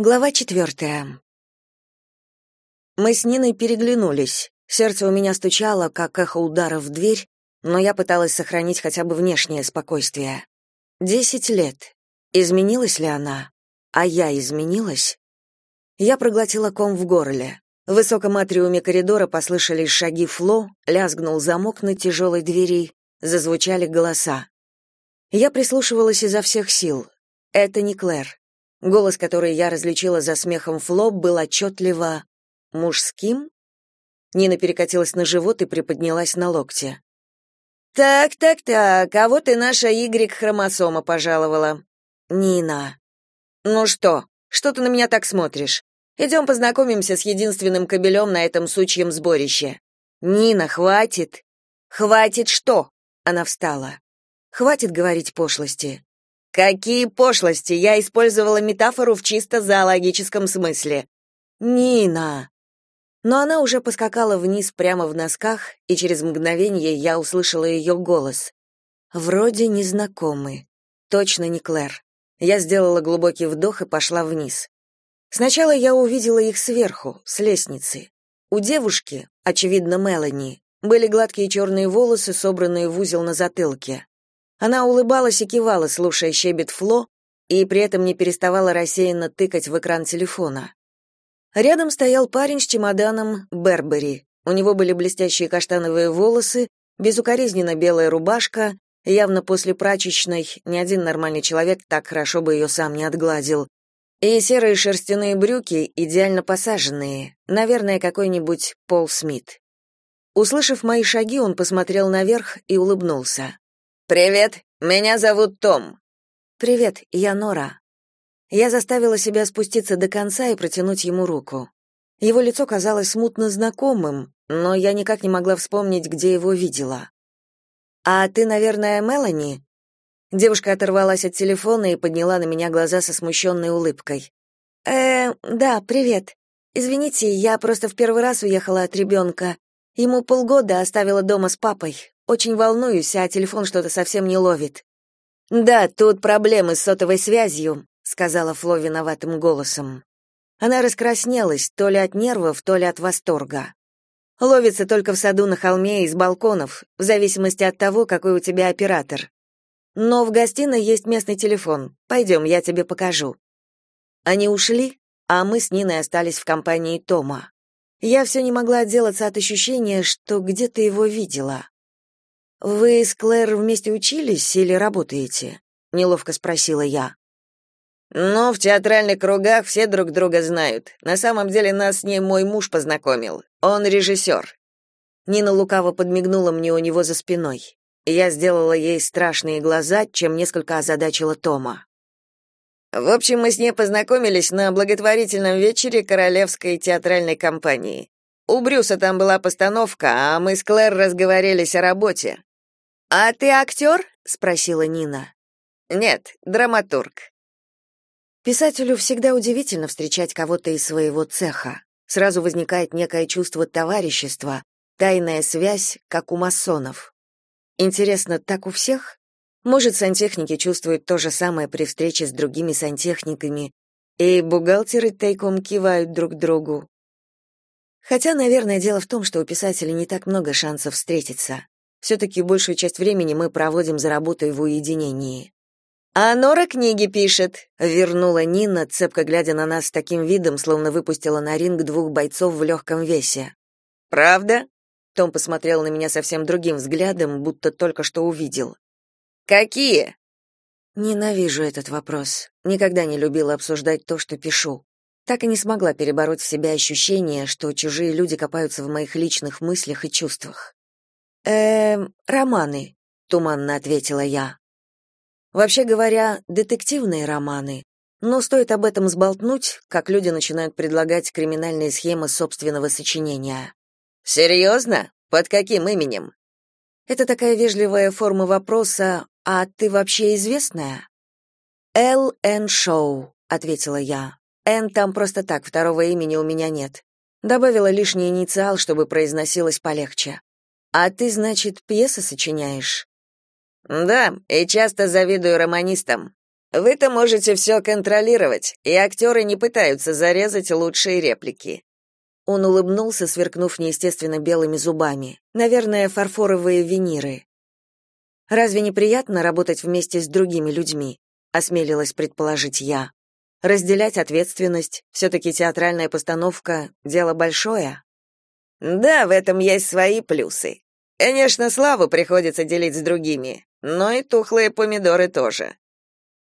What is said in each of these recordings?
Глава четвертая. Мы с Ниной переглянулись. Сердце у меня стучало, как эхо удара в дверь, но я пыталась сохранить хотя бы внешнее спокойствие. Десять лет. Изменилась ли она? А я изменилась? Я проглотила ком в горле. В высоком атриуме коридора послышались шаги Фло, лязгнул замок на тяжелой двери, зазвучали голоса. Я прислушивалась изо всех сил. Это не Клэр. Голос, который я различила за смехом Фло, был отчетливо мужским. Нина перекатилась на живот и приподнялась на локте. «Так, так, так, а вот и наша Y-хромосома пожаловала». «Нина». «Ну что? Что ты на меня так смотришь? Идем познакомимся с единственным кобелем на этом сучьем сборище». «Нина, хватит». «Хватит что?» Она встала. «Хватит говорить пошлости. Какие пошлости! Я использовала метафору в чисто зоологическом смысле. Нина. Но она уже поскакала вниз прямо в носках, и через мгновение я услышала ее голос. Вроде незнакомый. Точно не Клэр. Я сделала глубокий вдох и пошла вниз. Сначала я увидела их сверху, с лестницы. У девушки, очевидно, Мелани, были гладкие черные волосы, собранные в узел на затылке. Она улыбалась и кивала, слушая щебет Фло, и при этом не переставала рассеянно тыкать в экран телефона. Рядом стоял парень с чемоданом Бербери. У него были блестящие каштановые волосы, безукоризненно белая рубашка, явно после прачечной ни один нормальный человек так хорошо бы ее сам не отгладил. И серые шерстяные брюки, идеально посаженные, наверное, какой-нибудь Пол Смит. Услышав мои шаги, он посмотрел наверх и улыбнулся. «Привет, меня зовут Том». «Привет, я Нора». Я заставила себя спуститься до конца и протянуть ему руку. Его лицо казалось смутно знакомым, но я никак не могла вспомнить, где его видела. «А ты, наверное, Мелани?» Девушка оторвалась от телефона и подняла на меня глаза со смущенной улыбкой. «Э, да, привет. Извините, я просто в первый раз уехала от ребенка. Ему полгода оставила дома с папой. Очень волнуюсь, а телефон что-то совсем не ловит. Да, тут проблемы с сотовой связью, сказала Фло виноватым голосом. Она раскраснелась, то ли от нервов, то ли от восторга. Ловится только в саду на холме и с балконов, в зависимости от того, какой у тебя оператор. Но в гостиной есть местный телефон. Пойдем, я тебе покажу. Они ушли, а мы с Ниной остались в компании Тома. Я все не могла отделаться от ощущения, что где-то его видела. Вы с Клэр вместе учились или работаете? неловко спросила я. Ну, в театральных кругах все друг друга знают. На самом деле нас с ней мой муж познакомил. Он режиссер». Нина лукаво подмигнула мне у него за спиной. Я сделала ей страшные глаза, чем несколько озадачила Тома. В общем, мы с ней познакомились на благотворительном вечере Королевской театральной компании. У Брюса там была постановка, а мы с Клэр разговорились о работе. «А ты актер?» — спросила Нина. «Нет, драматург». Писателю всегда удивительно встречать кого-то из своего цеха. Сразу возникает некое чувство товарищества, тайная связь, как у масонов. Интересно, так у всех? Может, сантехники чувствуют то же самое при встрече с другими сантехниками, и бухгалтеры тайком кивают друг другу. Хотя, наверное, дело в том, что у писателей не так много шансов встретиться. Все-таки большую часть времени мы проводим за работой в уединении. «А Нора книги пишет», — вернула Нина, цепко глядя на нас с таким видом, словно выпустила на ринг двух бойцов в легком весе. «Правда?» Том посмотрел на меня совсем другим взглядом, будто только что увидел. «Какие?» Ненавижу этот вопрос. Никогда не любила обсуждать то, что пишу. Так и не смогла перебороть в себе ощущение, что чужие люди копаются в моих личных мыслях и чувствах. «Эм, романы», — туманно ответила я. Вообще говоря, детективные романы. Но стоит об этом сболтнуть, как люди начинают предлагать криминальные схемы собственного сочинения. «Серьезно? Под каким именем?» Это такая вежливая форма вопроса «А ты вообще известная?» «Эл Н. Шоу», — ответила я. «Н там просто так, второго имени у меня нет». Добавила лишний инициал, чтобы произносилось полегче. А ты, значит, пьесы сочиняешь? Да, и часто завидую романистам. Вы-то можете все контролировать, и актеры не пытаются зарезать лучшие реплики. Он улыбнулся, сверкнув неестественно белыми зубами. Наверное, фарфоровые виниры. Разве неприятно работать вместе с другими людьми? осмелилась предположить я. Разделять ответственность, все таки театральная постановка дело большое. Да, в этом есть свои плюсы. Конечно, славу приходится делить с другими, но и тухлые помидоры тоже.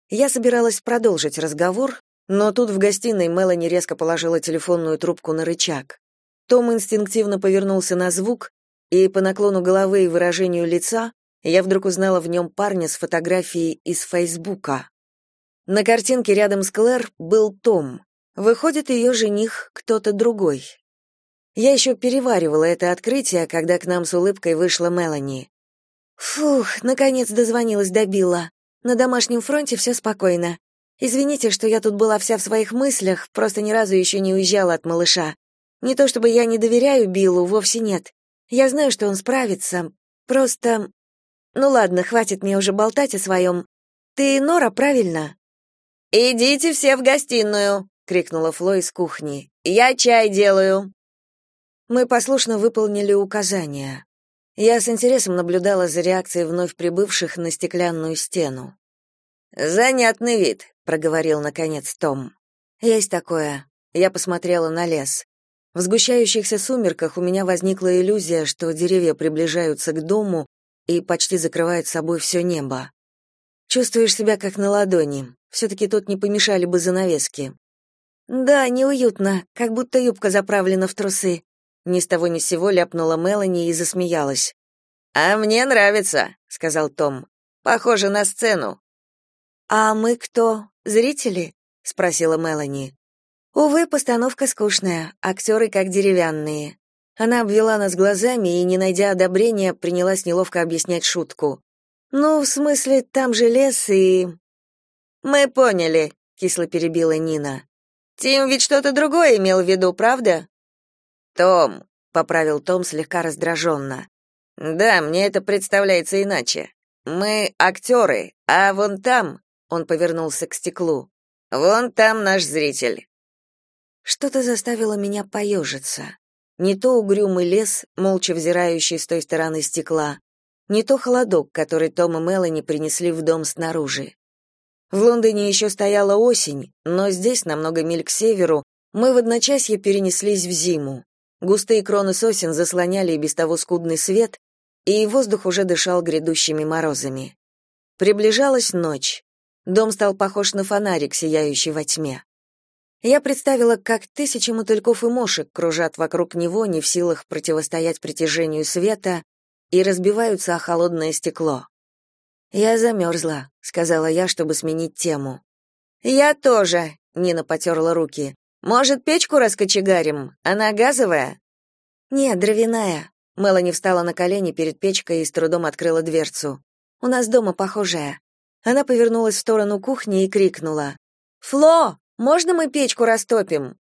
Я собиралась продолжить разговор, но тут в гостиной Мелани резко положила телефонную трубку на рычаг. Том инстинктивно повернулся на звук, и по наклону головы и выражению лица я вдруг узнала в нем парня с фотографией из Фейсбука. На картинке рядом с Клэр был Том. Выходит, ее жених кто-то другой. Я еще переваривала это открытие, когда к нам с улыбкой вышла Мелани. Фух, наконец дозвонилась до Билла. На домашнем фронте все спокойно. Извините, что я тут была вся в своих мыслях, просто ни разу еще не уезжала от малыша. Не то чтобы я не доверяю Биллу, вовсе нет. Я знаю, что он справится. Просто... Ну ладно, хватит мне уже болтать о своем. Ты Нора, правильно? «Идите все в гостиную!» — крикнула Фло из кухни. «Я чай делаю!» Мы послушно выполнили указания. Я с интересом наблюдала за реакцией вновь прибывших на стеклянную стену. «Занятный вид», — проговорил наконец Том. «Есть такое». Я посмотрела на лес. В сгущающихся сумерках у меня возникла иллюзия, что деревья приближаются к дому и почти закрывают собой все небо. Чувствуешь себя как на ладони. Все-таки тут не помешали бы занавески. Да, неуютно, как будто юбка заправлена в трусы. Ни с того ни с сего ляпнула Мелани и засмеялась. «А мне нравится», — сказал Том. «Похоже на сцену». «А мы кто? Зрители?» — спросила Мелани. «Увы, постановка скучная, актеры как деревянные». Она обвела нас глазами и, не найдя одобрения, принялась неловко объяснять шутку. Ну, в смысле, там же лес и Мы поняли, кисло перебила Нина. Тим ведь что-то другое имел в виду, правда? Том, поправил Том слегка раздраженно. Да, мне это представляется иначе. Мы актеры, а вон там, он повернулся к стеклу. Вон там наш зритель. Что-то заставило меня поежиться. Не то угрюмый лес, молча взирающий с той стороны стекла, не то холодок, который Том и Мелани принесли в дом снаружи. В Лондоне еще стояла осень, но здесь, намного миль к северу, мы в одночасье перенеслись в зиму. Густые кроны сосен заслоняли и без того скудный свет, и воздух уже дышал грядущими морозами. Приближалась ночь. Дом стал похож на фонарик, сияющий во тьме. Я представила, как тысячи мотыльков и мошек кружат вокруг него, не в силах противостоять притяжению света, и разбиваются о холодное стекло. «Я замерзла», — сказала я, чтобы сменить тему. «Я тоже», — Нина потерла руки. «Может, печку раскочегарим? Она газовая?» «Нет, дровяная». Мелани встала на колени перед печкой и с трудом открыла дверцу. «У нас дома похожая». Она повернулась в сторону кухни и крикнула. «Фло, можно мы печку растопим?»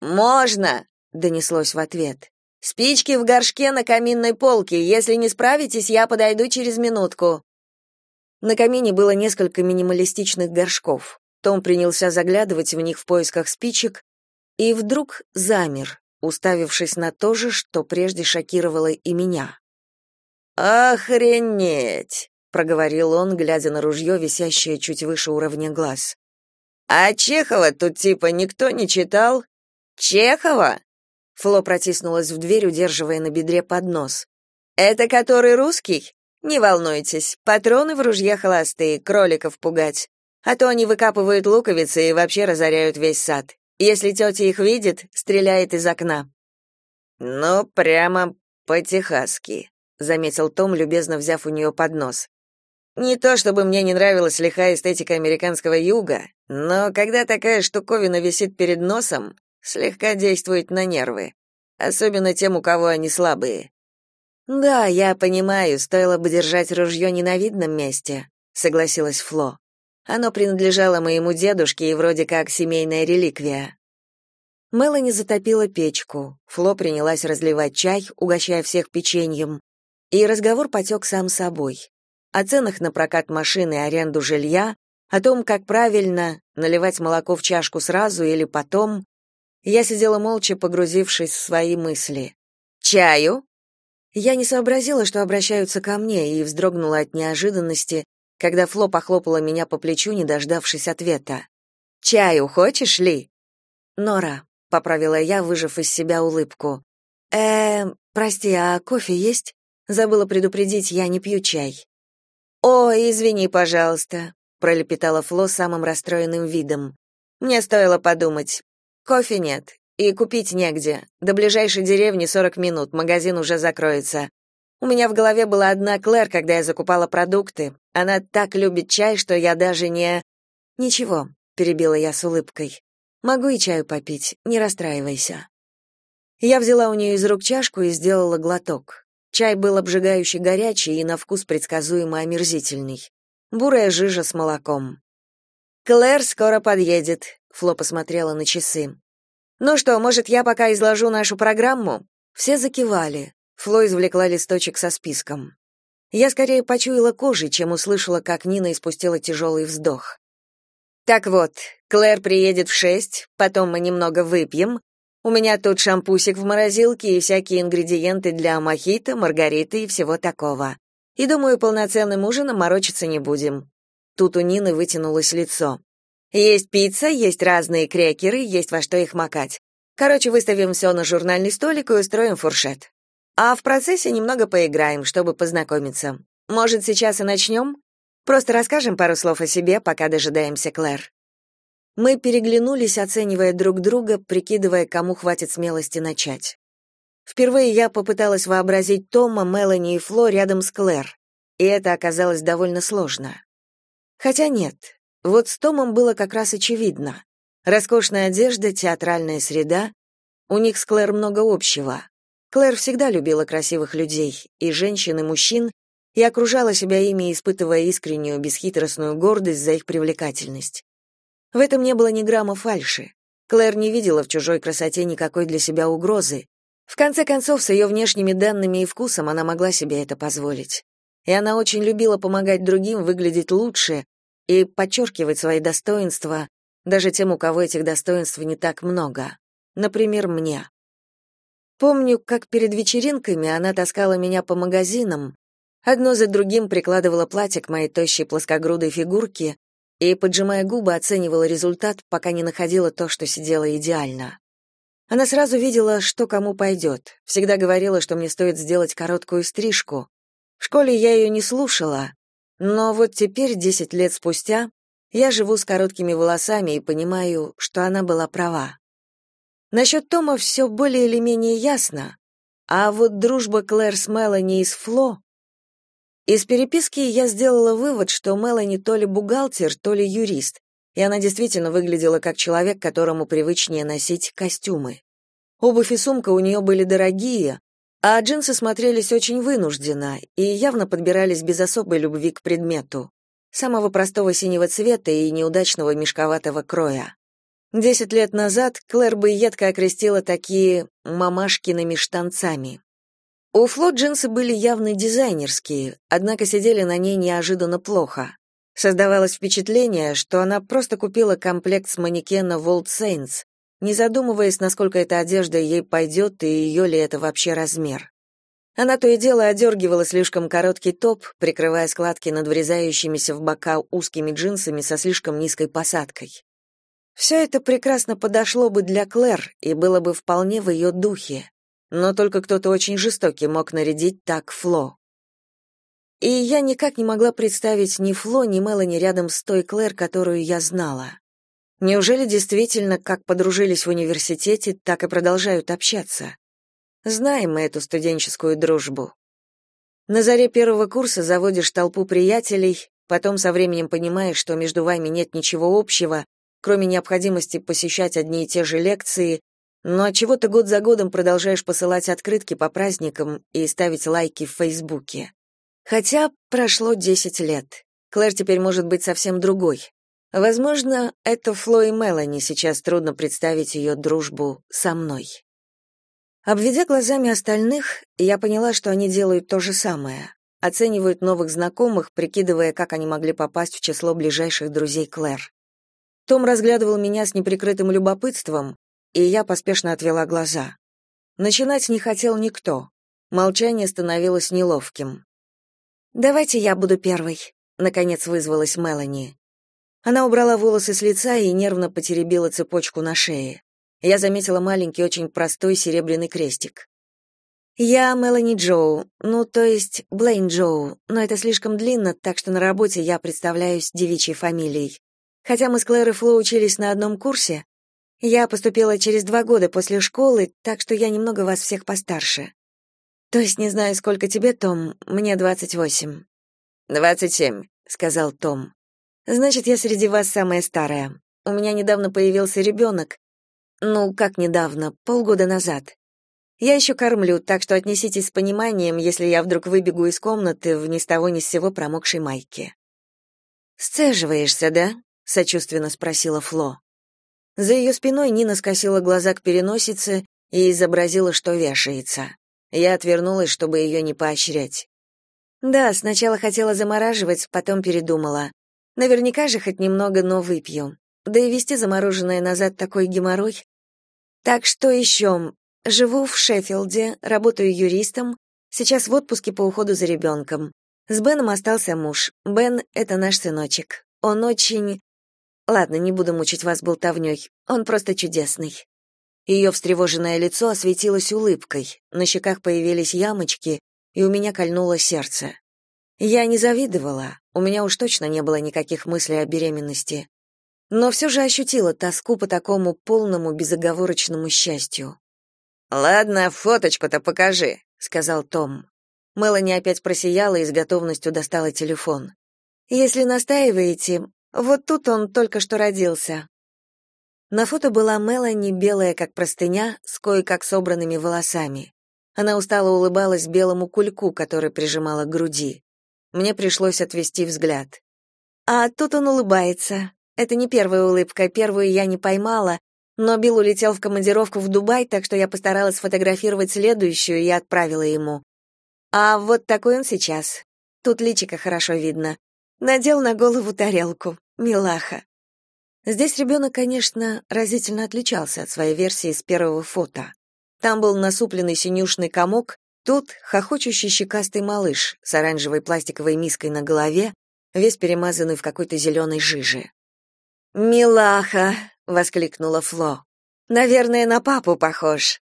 «Можно!» — донеслось в ответ. Спички в горшке на каминной полке. Если не справитесь, я подойду через минутку. На камине было несколько минималистичных горшков. Том принялся заглядывать в них в поисках спичек и вдруг замер, уставившись на то же, что прежде шокировало и меня. «Охренеть!» — проговорил он, глядя на ружье, висящее чуть выше уровня глаз. «А Чехова тут типа никто не читал?» «Чехова?» Фло протиснулась в дверь, удерживая на бедре поднос. «Это который русский? Не волнуйтесь, патроны в ружье холостые, кроликов пугать. А то они выкапывают луковицы и вообще разоряют весь сад. Если тетя их видит, стреляет из окна». «Ну, прямо по-техасски», — заметил Том, любезно взяв у нее поднос. «Не то чтобы мне не нравилась лихая эстетика американского юга, но когда такая штуковина висит перед носом, слегка действует на нервы, особенно тем, у кого они слабые. Да, я понимаю, стоило бы держать ружье не на видном месте, согласилась Фло. Оно принадлежало моему дедушке и вроде как семейная реликвия. Мелани затопила печку. Фло принялась разливать чай, угощая всех печеньем, и разговор потек сам собой. О ценах на прокат машины и аренду жилья, о том, как правильно наливать молоко в чашку сразу или потом. Я сидела молча, погрузившись в свои мысли. «Чаю?» Я не сообразила, что обращаются ко мне, и вздрогнула от неожиданности, когда Фло похлопала меня по плечу, не дождавшись ответа. «Чаю хочешь ли?» «Нора», — поправила я, выжав из себя улыбку. э прости, а кофе есть? Забыла предупредить, я не пью чай». «Ой, извини, пожалуйста», — пролепетала Фло самым расстроенным видом. «Мне стоило подумать. Кофе нет, и купить негде. До ближайшей деревни 40 минут, магазин уже закроется. У меня в голове была одна Клэр, когда я закупала продукты. Она так любит чай, что я даже не... Ничего, перебила я с улыбкой. Могу и чаю попить, не расстраивайся. Я взяла у нее из рук чашку и сделала глоток. Чай был обжигающе горячий и на вкус предсказуемо омерзительный. Бурая жижа с молоком. «Клэр скоро подъедет», — Фло посмотрела на часы. «Ну что, может, я пока изложу нашу программу?» Все закивали. Фло извлекла листочек со списком. Я скорее почуяла кожей, чем услышала, как Нина испустила тяжелый вздох. «Так вот, Клэр приедет в шесть, потом мы немного выпьем. У меня тут шампусик в морозилке и всякие ингредиенты для мохито, маргариты и всего такого. И думаю, полноценным ужином морочиться не будем». Тут у Нины вытянулось лицо. «Есть пицца, есть разные крекеры, есть во что их макать. Короче, выставим все на журнальный столик и устроим фуршет. А в процессе немного поиграем, чтобы познакомиться. Может, сейчас и начнем? Просто расскажем пару слов о себе, пока дожидаемся Клэр. Мы переглянулись, оценивая друг друга, прикидывая, кому хватит смелости начать. Впервые я попыталась вообразить Тома, Мелани и Фло рядом с Клэр, и это оказалось довольно сложно. Хотя нет, вот с Томом было как раз очевидно. Роскошная одежда, театральная среда. У них с Клэр много общего. Клэр всегда любила красивых людей, и женщин, и мужчин, и окружала себя ими, испытывая искреннюю, бесхитростную гордость за их привлекательность. В этом не было ни грамма фальши. Клэр не видела в чужой красоте никакой для себя угрозы. В конце концов, с ее внешними данными и вкусом она могла себе это позволить. И она очень любила помогать другим выглядеть лучше и подчеркивать свои достоинства, даже тем, у кого этих достоинств не так много. Например, мне. Помню, как перед вечеринками она таскала меня по магазинам, одно за другим прикладывала платье к моей тощей плоскогрудой фигурке и, поджимая губы, оценивала результат, пока не находила то, что сидело идеально. Она сразу видела, что кому пойдет, всегда говорила, что мне стоит сделать короткую стрижку. В школе я ее не слушала, но вот теперь, десять лет спустя, я живу с короткими волосами и понимаю, что она была права. Насчет Тома все более или менее ясно, а вот дружба Клэр с Мелани из Фло... Из переписки я сделала вывод, что Мелани то ли бухгалтер, то ли юрист, и она действительно выглядела как человек, которому привычнее носить костюмы. Обувь и сумка у нее были дорогие, а джинсы смотрелись очень вынужденно и явно подбирались без особой любви к предмету, самого простого синего цвета и неудачного мешковатого кроя. Десять лет назад Клэр бы едко окрестила такие «мамашкиными штанцами». У Фло джинсы были явно дизайнерские, однако сидели на ней неожиданно плохо. Создавалось впечатление, что она просто купила комплект с манекена Волт Saints, не задумываясь, насколько эта одежда ей пойдет и ее ли это вообще размер. Она то и дело одергивала слишком короткий топ, прикрывая складки над врезающимися в бока узкими джинсами со слишком низкой посадкой. Все это прекрасно подошло бы для Клэр и было бы вполне в ее духе, но только кто-то очень жестокий мог нарядить так Фло. И я никак не могла представить ни Фло, ни Мелани рядом с той Клэр, которую я знала. Неужели действительно, как подружились в университете, так и продолжают общаться? Знаем мы эту студенческую дружбу. На заре первого курса заводишь толпу приятелей, потом со временем понимаешь, что между вами нет ничего общего, кроме необходимости посещать одни и те же лекции, но чего то год за годом продолжаешь посылать открытки по праздникам и ставить лайки в Фейсбуке. Хотя прошло 10 лет. Клэр теперь может быть совсем другой. Возможно, это Фло и Мелани, сейчас трудно представить ее дружбу со мной. Обведя глазами остальных, я поняла, что они делают то же самое. оценивают новых знакомых, прикидывая, как они могли попасть в число ближайших друзей Клэр. Том разглядывал меня с неприкрытым любопытством, и я поспешно отвела глаза. Начинать не хотел никто. Молчание становилось неловким. «Давайте я буду первой», — наконец вызвалась Мелани. Она убрала волосы с лица и нервно потеребила цепочку на шее. Я заметила маленький, очень простой серебряный крестик. «Я Мелани Джоу, ну, то есть Блейн Джоу, но это слишком длинно, так что на работе я представляюсь девичьей фамилией. Хотя мы с Клэр и Фло учились на одном курсе, я поступила через два года после школы, так что я немного вас всех постарше. То есть не знаю, сколько тебе, Том, мне двадцать восемь». «Двадцать семь», — сказал Том. «Значит, я среди вас самая старая. У меня недавно появился ребенок. Ну, как недавно, полгода назад. Я еще кормлю, так что отнеситесь с пониманием, если я вдруг выбегу из комнаты в ни с того ни с сего промокшей майке. «Сцеживаешься, да?» — сочувственно спросила Фло. За ее спиной Нина скосила глаза к переносице и изобразила, что вешается. Я отвернулась, чтобы ее не поощрять. Да, сначала хотела замораживать, потом передумала. Наверняка же хоть немного, но выпью. Да и вести замороженное назад такой геморрой. Так что еще? Живу в Шеффилде, работаю юристом, сейчас в отпуске по уходу за ребенком. С Беном остался муж. Бен — это наш сыночек. Он очень... Ладно, не буду мучить вас болтовней. Он просто чудесный. Ее встревоженное лицо осветилось улыбкой, на щеках появились ямочки, и у меня кольнуло сердце. Я не завидовала, у меня уж точно не было никаких мыслей о беременности. Но все же ощутила тоску по такому полному безоговорочному счастью. «Ладно, фоточку-то покажи», — сказал Том. Мелани опять просияла и с готовностью достала телефон. «Если настаиваете, вот тут он только что родился». На фото была Мелани, белая как простыня, с кое-как собранными волосами. Она устало улыбалась белому кульку, который прижимала к груди. Мне пришлось отвести взгляд. А тут он улыбается. Это не первая улыбка, первую я не поймала, но Билл улетел в командировку в Дубай, так что я постаралась сфотографировать следующую и отправила ему. А вот такой он сейчас. Тут личико хорошо видно. Надел на голову тарелку. Милаха. Здесь ребенок, конечно, разительно отличался от своей версии с первого фото. Там был насупленный синюшный комок, тут хохочущий щекастый малыш с оранжевой пластиковой миской на голове, весь перемазанный в какой-то зеленой жиже. «Милаха!» — воскликнула Фло. «Наверное, на папу похож».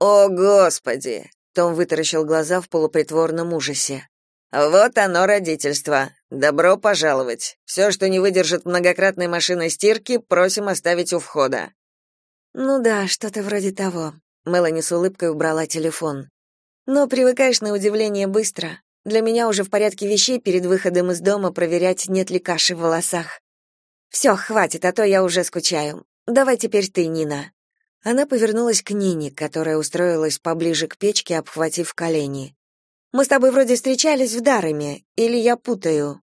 «О, Господи!» — Том вытаращил глаза в полупритворном ужасе. «Вот оно, родительство. Добро пожаловать. Все, что не выдержит многократной машины стирки, просим оставить у входа». «Ну да, что-то вроде того». Мелани с улыбкой убрала телефон. «Но привыкаешь на удивление быстро. Для меня уже в порядке вещей перед выходом из дома проверять, нет ли каши в волосах. Все, хватит, а то я уже скучаю. Давай теперь ты, Нина. Она повернулась к Нине, которая устроилась поближе к печке, обхватив колени. Мы с тобой вроде встречались в Дарами, или я путаю?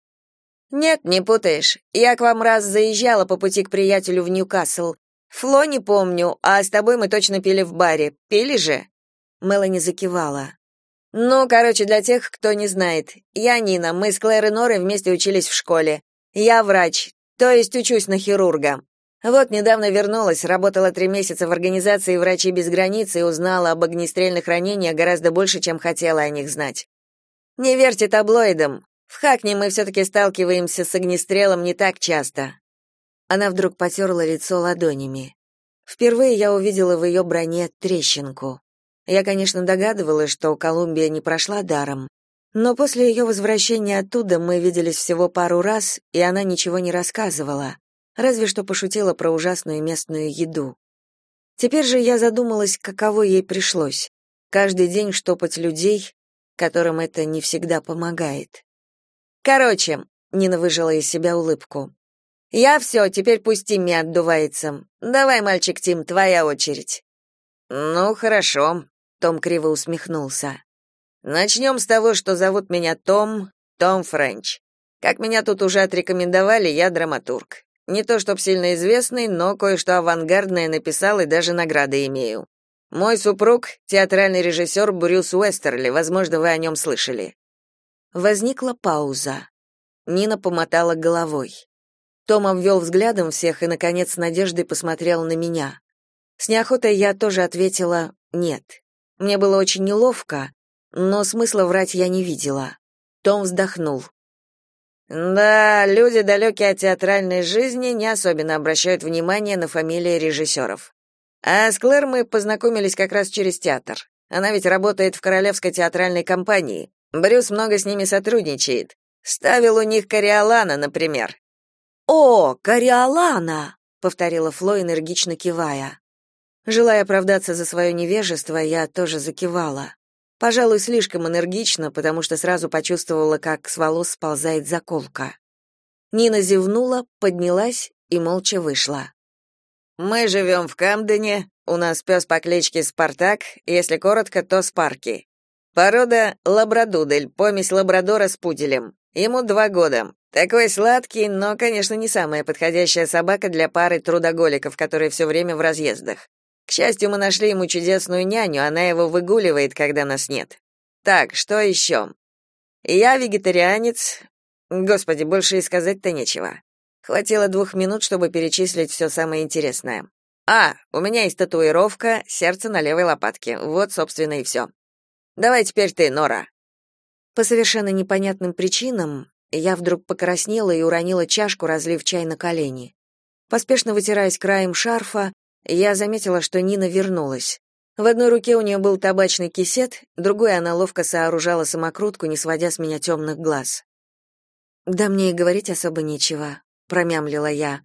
Нет, не путаешь. Я к вам раз заезжала по пути к приятелю в Ньюкасл. Фло не помню, а с тобой мы точно пили в баре. Пили же? Мелани закивала. Ну, короче, для тех, кто не знает. Я Нина, мы с Клэр и Норой вместе учились в школе. Я врач, то есть учусь на хирурга. Вот недавно вернулась, работала три месяца в организации «Врачи без границ» и узнала об огнестрельных ранениях гораздо больше, чем хотела о них знать. Не верьте таблоидам. В Хакне мы все-таки сталкиваемся с огнестрелом не так часто. Она вдруг потерла лицо ладонями. Впервые я увидела в ее броне трещинку. Я, конечно, догадывалась, что Колумбия не прошла даром, но после ее возвращения оттуда мы виделись всего пару раз, и она ничего не рассказывала, разве что пошутила про ужасную местную еду. Теперь же я задумалась, каково ей пришлось. Каждый день штопать людей, которым это не всегда помогает. Короче, Нина выжила из себя улыбку. Я все, теперь пусть Тимми отдувается. Давай, мальчик Тим, твоя очередь. Ну, хорошо, Том криво усмехнулся. Начнем с того, что зовут меня Том, Том Френч. Как меня тут уже отрекомендовали, я драматург. Не то чтоб сильно известный, но кое-что авангардное написал и даже награды имею. Мой супруг — театральный режиссер Брюс Уэстерли, возможно, вы о нем слышали. Возникла пауза. Нина помотала головой. Том обвел взглядом всех и, наконец, с надеждой посмотрел на меня. С неохотой я тоже ответила «нет». Мне было очень неловко, но смысла врать я не видела. Том вздохнул. Да, люди, далекие от театральной жизни, не особенно обращают внимание на фамилии режиссеров. А с Клэр мы познакомились как раз через театр. Она ведь работает в Королевской театральной компании. Брюс много с ними сотрудничает. Ставил у них Кориолана, например. «О, Кориолана!» — повторила Фло, энергично кивая. Желая оправдаться за свое невежество, я тоже закивала. Пожалуй, слишком энергично, потому что сразу почувствовала, как с волос сползает заколка. Нина зевнула, поднялась и молча вышла. «Мы живем в Камдене, у нас пес по кличке Спартак, если коротко, то Спарки. Порода — лабрадудель, помесь лабрадора с пуделем. Ему два года. Такой сладкий, но, конечно, не самая подходящая собака для пары трудоголиков, которые все время в разъездах. К счастью, мы нашли ему чудесную няню, она его выгуливает, когда нас нет. Так, что еще? Я вегетарианец. Господи, больше и сказать-то нечего. Хватило двух минут, чтобы перечислить все самое интересное. А, у меня есть татуировка, сердце на левой лопатке. Вот, собственно, и все. Давай теперь ты, Нора. По совершенно непонятным причинам я вдруг покраснела и уронила чашку, разлив чай на колени. Поспешно вытираясь краем шарфа, я заметила, что Нина вернулась. В одной руке у нее был табачный кисет, другой она ловко сооружала самокрутку, не сводя с меня темных глаз. «Да мне и говорить особо нечего», — промямлила я.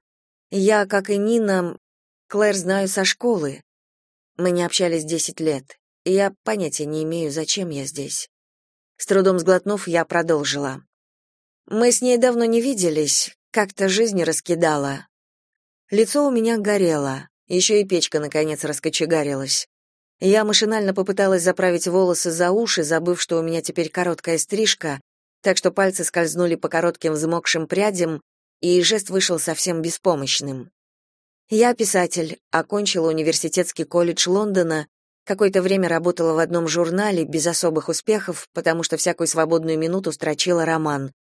«Я, как и Нина, Клэр знаю со школы. Мы не общались десять лет, и я понятия не имею, зачем я здесь». С трудом сглотнув, я продолжила. «Мы с ней давно не виделись, как-то жизнь раскидала. Лицо у меня горело. Еще и печка, наконец, раскочегарилась. Я машинально попыталась заправить волосы за уши, забыв, что у меня теперь короткая стрижка, так что пальцы скользнули по коротким взмокшим прядям, и жест вышел совсем беспомощным. Я писатель, окончила университетский колледж Лондона, какое-то время работала в одном журнале без особых успехов, потому что всякую свободную минуту строчила роман.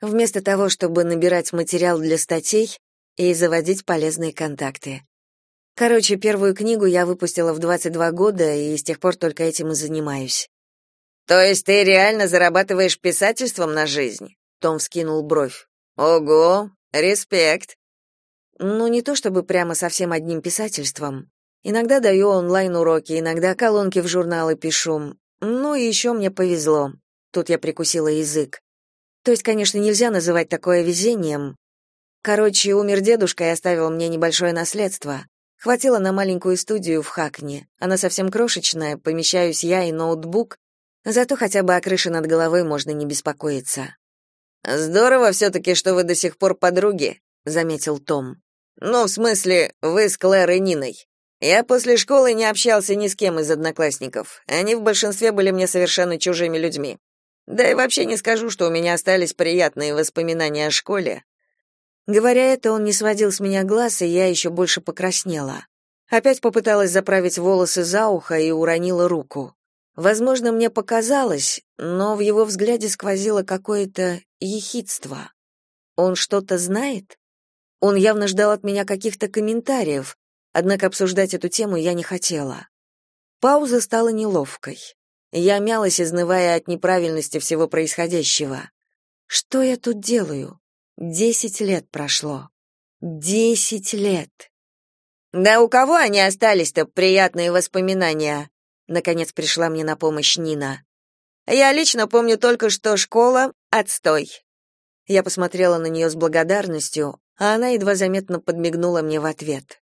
Вместо того, чтобы набирать материал для статей и заводить полезные контакты. Короче, первую книгу я выпустила в 22 года, и с тех пор только этим и занимаюсь. То есть ты реально зарабатываешь писательством на жизнь? Том вскинул бровь. Ого, респект. Ну, не то чтобы прямо совсем одним писательством. Иногда даю онлайн-уроки, иногда колонки в журналы пишу. Ну и еще мне повезло. Тут я прикусила язык. То есть, конечно, нельзя называть такое везением. Короче, умер дедушка и оставил мне небольшое наследство. Хватило на маленькую студию в Хакне. Она совсем крошечная, помещаюсь я и ноутбук, зато хотя бы о крыше над головой можно не беспокоиться. Здорово все таки что вы до сих пор подруги, заметил Том. Ну, в смысле, вы с Клэр и Ниной. Я после школы не общался ни с кем из одноклассников. Они в большинстве были мне совершенно чужими людьми. Да и вообще не скажу, что у меня остались приятные воспоминания о школе. Говоря это, он не сводил с меня глаз, и я еще больше покраснела. Опять попыталась заправить волосы за ухо и уронила руку. Возможно, мне показалось, но в его взгляде сквозило какое-то ехидство. Он что-то знает? Он явно ждал от меня каких-то комментариев, однако обсуждать эту тему я не хотела. Пауза стала неловкой. Я мялась, изнывая от неправильности всего происходящего. Что я тут делаю? Десять лет прошло. Десять лет. Да у кого они остались-то, приятные воспоминания? Наконец пришла мне на помощь Нина. Я лично помню только, что школа — отстой. Я посмотрела на нее с благодарностью, а она едва заметно подмигнула мне в ответ.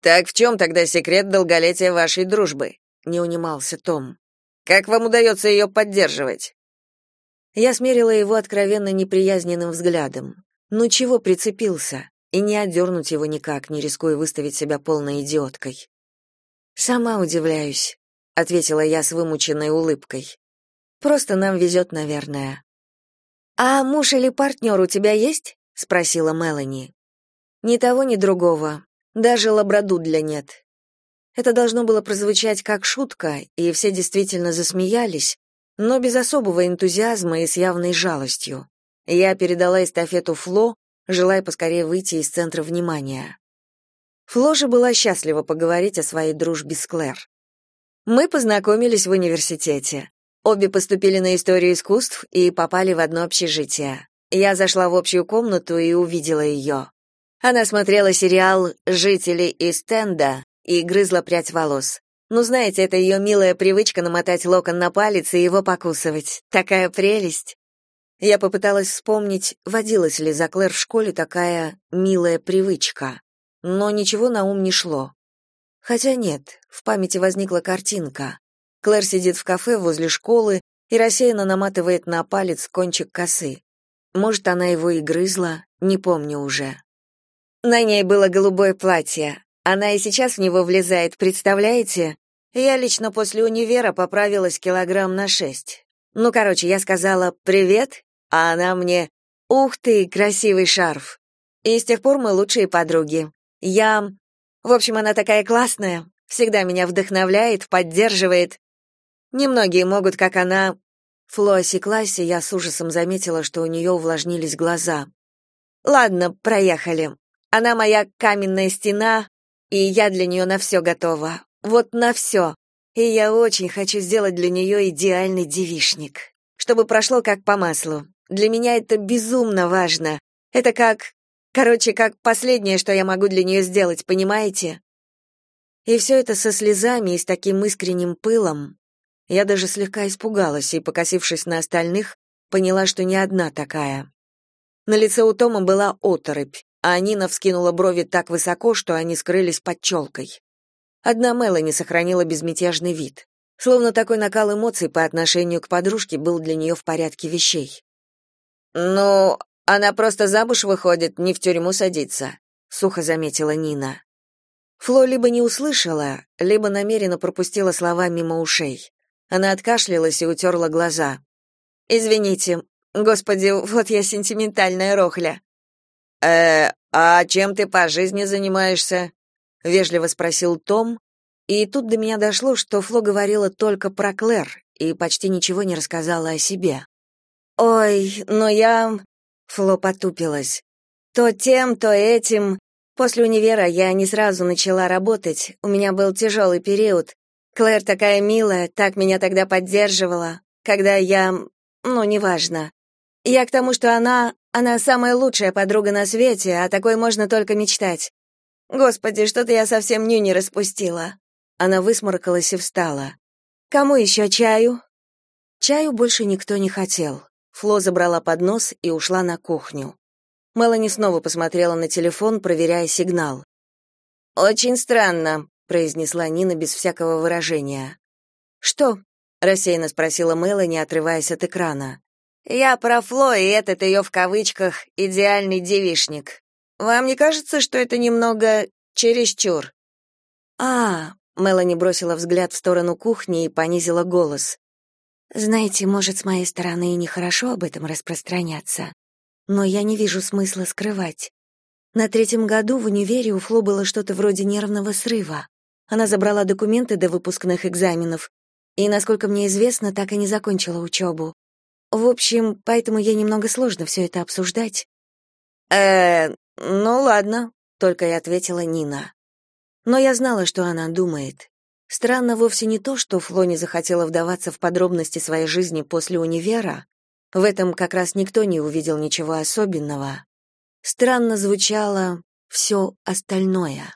«Так в чем тогда секрет долголетия вашей дружбы?» — не унимался Том. «Как вам удается ее поддерживать?» Я смерила его откровенно неприязненным взглядом. Ну чего прицепился? И не отдернуть его никак, не рискуя выставить себя полной идиоткой. «Сама удивляюсь», — ответила я с вымученной улыбкой. «Просто нам везет, наверное». «А муж или партнер у тебя есть?» — спросила Мелани. «Ни того, ни другого. Даже лабрадудля нет». Это должно было прозвучать как шутка, и все действительно засмеялись, но без особого энтузиазма и с явной жалостью. Я передала эстафету Фло, желая поскорее выйти из центра внимания. Фло же была счастлива поговорить о своей дружбе с Клэр. Мы познакомились в университете. Обе поступили на историю искусств и попали в одно общежитие. Я зашла в общую комнату и увидела ее. Она смотрела сериал «Жители из стенда» и грызла прядь волос. Ну, знаете, это ее милая привычка намотать локон на палец и его покусывать. Такая прелесть. Я попыталась вспомнить, водилась ли за Клэр в школе такая милая привычка, но ничего на ум не шло. Хотя нет, в памяти возникла картинка. Клэр сидит в кафе возле школы и рассеянно наматывает на палец кончик косы. Может, она его и грызла, не помню уже. На ней было голубое платье. Она и сейчас в него влезает, представляете? Я лично после универа поправилась килограмм на шесть. Ну, короче, я сказала «привет», а она мне «ух ты, красивый шарф». И с тех пор мы лучшие подруги. Я... В общем, она такая классная, всегда меня вдохновляет, поддерживает. Немногие могут, как она... Фло осеклась, и я с ужасом заметила, что у нее увлажнились глаза. «Ладно, проехали. Она моя каменная стена, и я для нее на все готова. Вот на все. И я очень хочу сделать для нее идеальный девишник. Чтобы прошло как по маслу. Для меня это безумно важно. Это как... Короче, как последнее, что я могу для нее сделать, понимаете? И все это со слезами и с таким искренним пылом. Я даже слегка испугалась и, покосившись на остальных, поняла, что не одна такая. На лице у Тома была оторопь, а Нина вскинула брови так высоко, что они скрылись под челкой. Одна Мелани сохранила безмятежный вид. Словно такой накал эмоций по отношению к подружке был для нее в порядке вещей. «Ну, она просто замуж выходит, не в тюрьму садится», — сухо заметила Нина. Фло либо не услышала, либо намеренно пропустила слова мимо ушей. Она откашлялась и утерла глаза. «Извините. Господи, вот я сентиментальная рохля». «Э, а чем ты по жизни занимаешься?» вежливо спросил Том, и тут до меня дошло, что Фло говорила только про Клэр и почти ничего не рассказала о себе. Ой, но я Фло потупилась. То тем, то этим. После универа я не сразу начала работать. У меня был тяжелый период. Клэр такая милая, так меня тогда поддерживала, когда я, ну, неважно. Я к тому, что она, она самая лучшая подруга на свете, а такой можно только мечтать. Господи, что-то я совсем ню не распустила. Она высморкалась и встала. Кому еще чаю? Чаю больше никто не хотел. Фло забрала поднос и ушла на кухню. Мелани снова посмотрела на телефон, проверяя сигнал. Очень странно, произнесла Нина без всякого выражения. Что? рассеянно спросила Мелани, отрываясь от экрана. Я про Фло и этот ее в кавычках идеальный девишник. Вам не кажется, что это немного чересчур? А, Мелани бросила взгляд в сторону кухни и понизила голос. Знаете, может, с моей стороны и нехорошо об этом распространяться, но я не вижу смысла скрывать. На третьем году в универе у Фло было что-то вроде нервного срыва. Она забрала документы до выпускных экзаменов и, насколько мне известно, так и не закончила учебу. В общем, поэтому ей немного сложно все это обсуждать. Э, «Ну ладно», — только и ответила Нина. Но я знала, что она думает. Странно вовсе не то, что Фло не захотела вдаваться в подробности своей жизни после универа. В этом как раз никто не увидел ничего особенного. Странно звучало все остальное.